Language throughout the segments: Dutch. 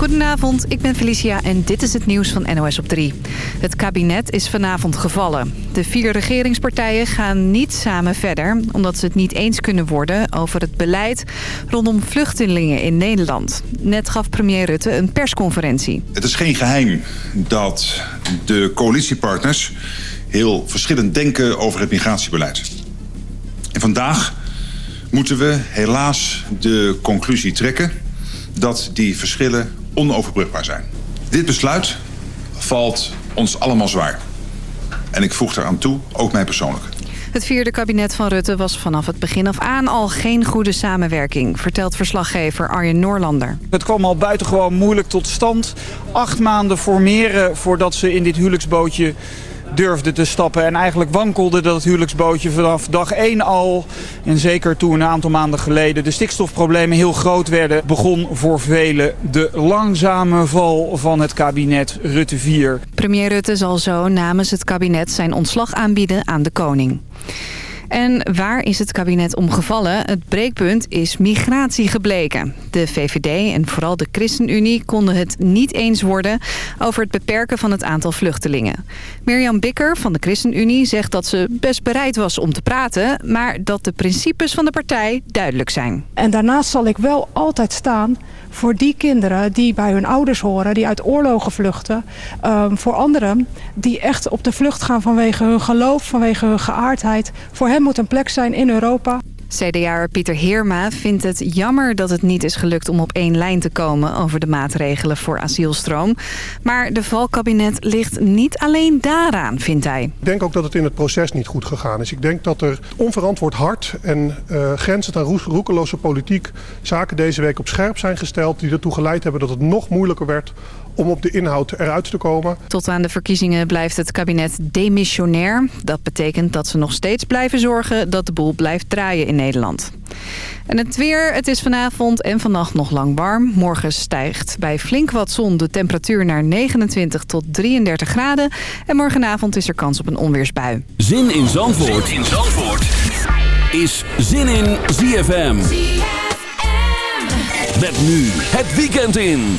Goedenavond, ik ben Felicia en dit is het nieuws van NOS op 3. Het kabinet is vanavond gevallen. De vier regeringspartijen gaan niet samen verder... omdat ze het niet eens kunnen worden over het beleid rondom vluchtelingen in Nederland. Net gaf premier Rutte een persconferentie. Het is geen geheim dat de coalitiepartners heel verschillend denken over het migratiebeleid. En vandaag moeten we helaas de conclusie trekken dat die verschillen onoverbrugbaar zijn. Dit besluit valt ons allemaal zwaar. En ik voeg eraan toe, ook mij persoonlijk. Het vierde kabinet van Rutte was vanaf het begin af aan al geen goede samenwerking, vertelt verslaggever Arjen Noorlander. Het kwam al buitengewoon moeilijk tot stand. Acht maanden formeren voordat ze in dit huwelijksbootje durfde te stappen. En eigenlijk wankelde dat huwelijksbootje vanaf dag 1 al. En zeker toen een aantal maanden geleden de stikstofproblemen heel groot werden... begon voor velen de langzame val van het kabinet Rutte 4. Premier Rutte zal zo namens het kabinet zijn ontslag aanbieden aan de koning. En waar is het kabinet om gevallen? Het breekpunt is migratie gebleken. De VVD en vooral de ChristenUnie konden het niet eens worden... over het beperken van het aantal vluchtelingen. Mirjam Bikker van de ChristenUnie zegt dat ze best bereid was om te praten... maar dat de principes van de partij duidelijk zijn. En daarnaast zal ik wel altijd staan voor die kinderen die bij hun ouders horen, die uit oorlogen vluchten. Um, voor anderen die echt op de vlucht gaan vanwege hun geloof, vanwege hun geaardheid. Voor hen moet een plek zijn in Europa. CDA Pieter Heerma vindt het jammer dat het niet is gelukt om op één lijn te komen over de maatregelen voor asielstroom. Maar de valkabinet ligt niet alleen daaraan, vindt hij. Ik denk ook dat het in het proces niet goed gegaan is. Ik denk dat er onverantwoord hard en uh, grenzend aan roekeloze politiek zaken deze week op scherp zijn gesteld die ertoe geleid hebben dat het nog moeilijker werd om op de inhoud eruit te komen. Tot aan de verkiezingen blijft het kabinet demissionair. Dat betekent dat ze nog steeds blijven zorgen dat de boel blijft draaien in Nederland. En het weer, het is vanavond en vannacht nog lang warm. Morgen stijgt bij flink wat zon de temperatuur naar 29 tot 33 graden. En morgenavond is er kans op een onweersbui. Zin in Zandvoort, zin in Zandvoort. is Zin in ZFM. ZFM. Met nu het weekend in.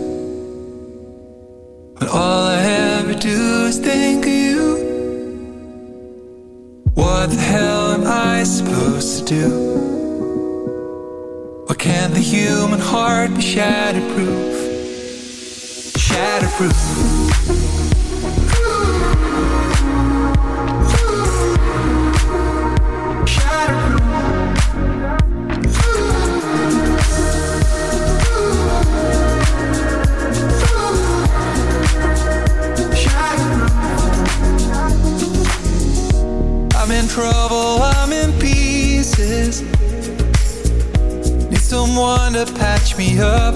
do? Or can the human heart be shatterproof? Shatterproof. trouble someone to patch me up.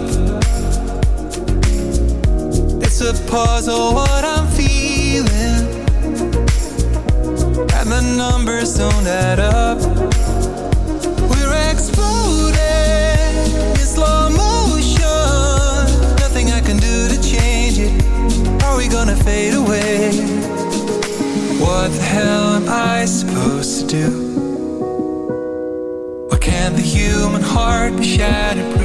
It's a puzzle what I'm feeling, and the numbers don't add up. Heart be shatterproof?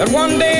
that one day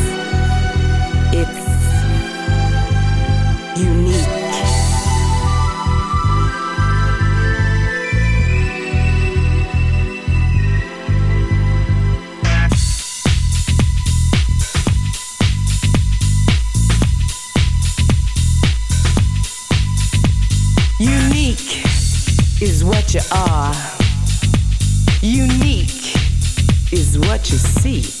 See.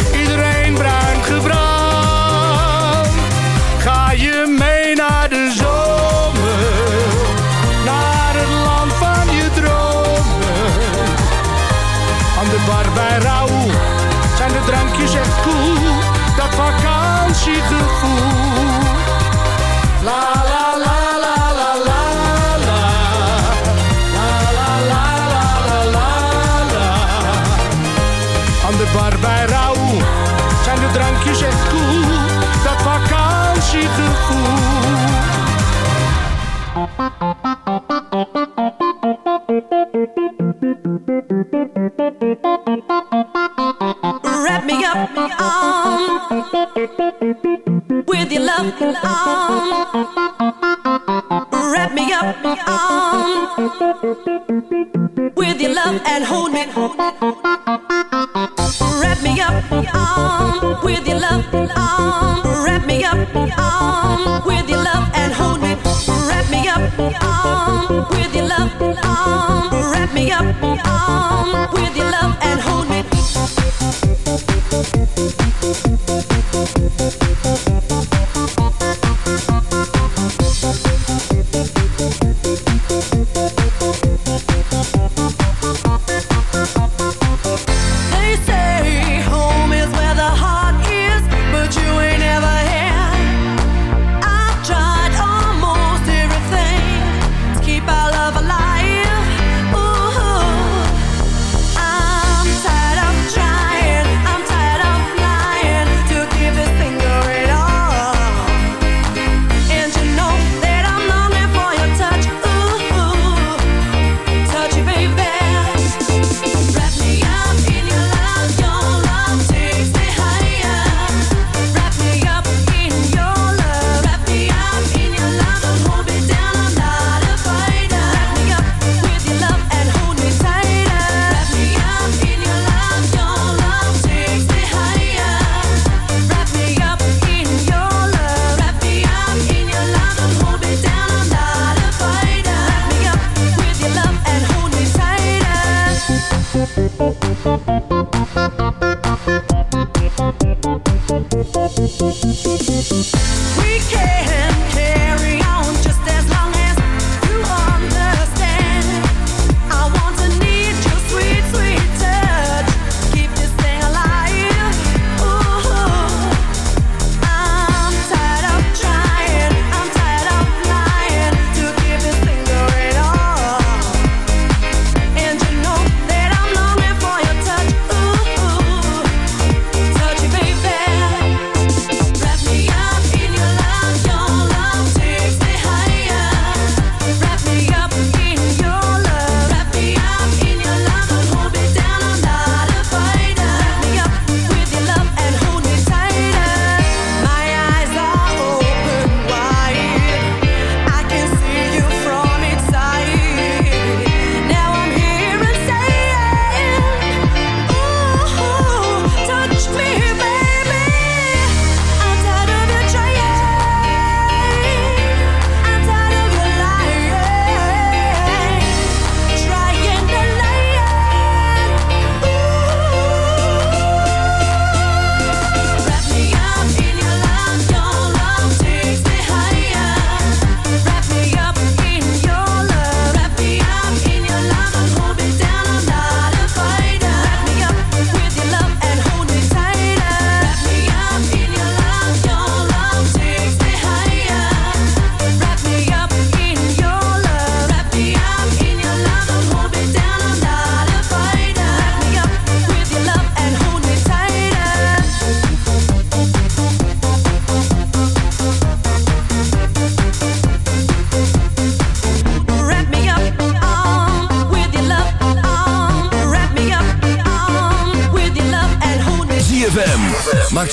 是呵护。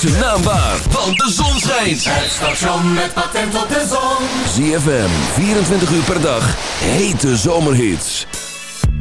maakt zijn naam waar, want de zon schijnt. Het station met patent op de zon. ZFM, 24 uur per dag, hete zomerhits.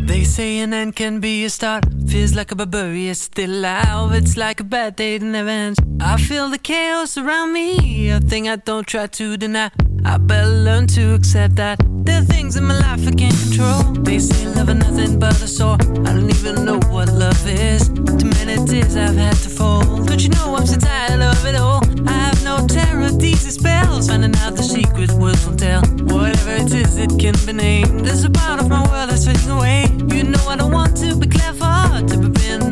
They say an end can be a start. Feels like a barbarian still alive. It's like a bad day in the van. I feel the chaos around me, a thing I don't try to deny. I better learn to accept that there are things in my life I can't control. They say love is nothing but a sore. I don't even know what love is. Too many tears I've had to fold. Don't you know I'm so tired of it all? I have no terror, these spells. Finding out the secret words will tell. Whatever it is, it can be named. There's a part of my world that's fading away. You know I don't want to be to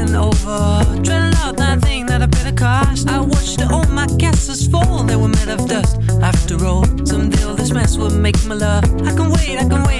and over. Dreading out that thing that I paid a cost. I watched all my castles fall. They were made of dust. After all, someday all this mess will make my love. I can wait, I can wait,